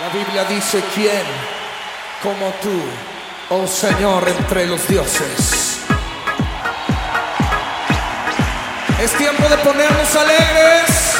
La Biblia dice, ¿quién como tú, oh Señor, entre los dioses? Es tiempo de ponernos alegres.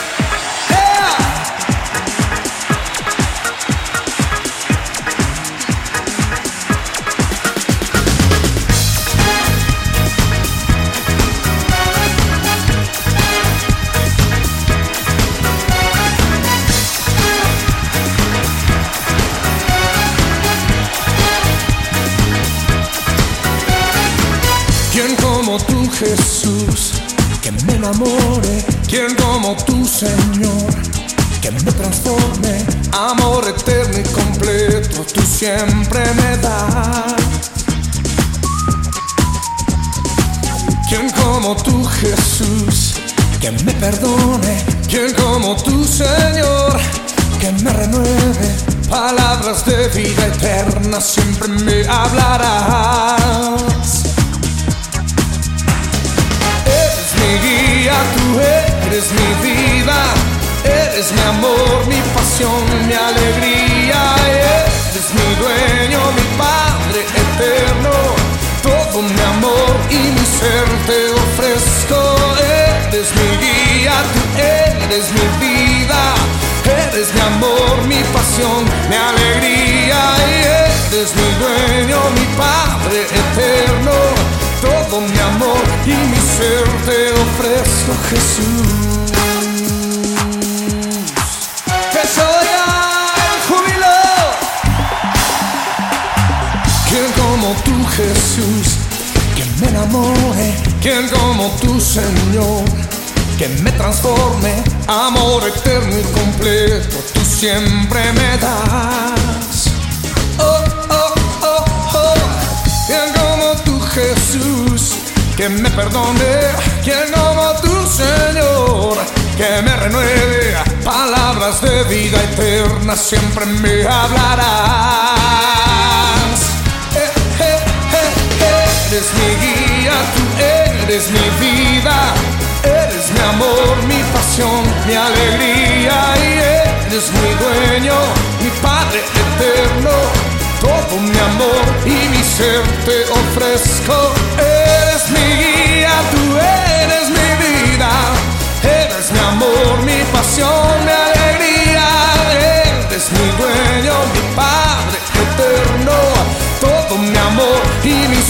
Tú, Jesús, que me enamore? ¿Quién como tú, Señor, que me transforme? Amor eterno y completo, tú siempre me das. ¿Quién como tú, Jesús, que me perdone? ¿Quién como tú, Señor, que me renueve? Palabras de vida eterna siempre me hablarás. Eres mi amor, mi pasión, mi alegría, eres mi dueño, mi Padre eterno, todo mi amor y mi ser te ofrezco, eres mi guía, tú eres mi vida, eres mi amor, mi pasión, mi alegría, eres mi dueño, mi Padre eterno. Todo mi amor y mi ser te ofrezco, Jesús. ¿Quién como tú, Jesús, que me enamore? ¿Quién como tú, Señor, que me transforme? Amor eterno y completo, tú siempre me das. Oh, oh, oh, oh. ¿Quién como tú, Jesús, que me perdone? ¿Quién como tú, Señor, que me renueve? Palabras de vida eterna siempre me hablarás. Eres mi guía, tú eres mi vida, eres mi amor, mi pasión, mi alegría y eres mi dueño, mi Padre eterno todo mi amor y mi ser te ofrezco. Eres mi guía,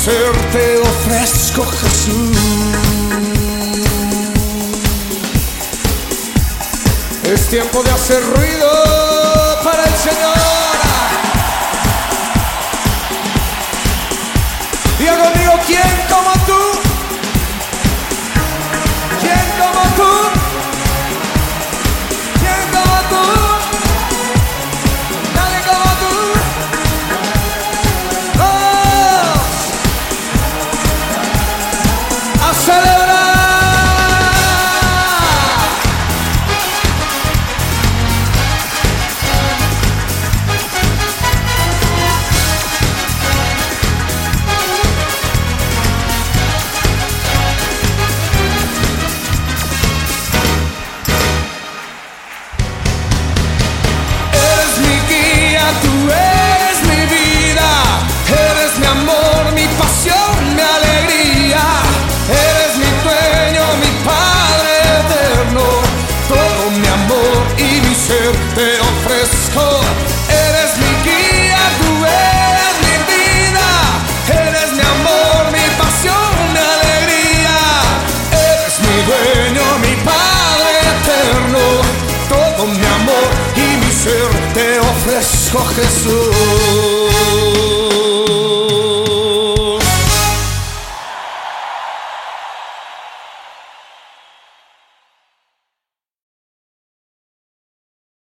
ser te ofrezco, Jesús. Es tiempo de hacer ruido para el Señor. Diga conmigo, ¿quién eterno todo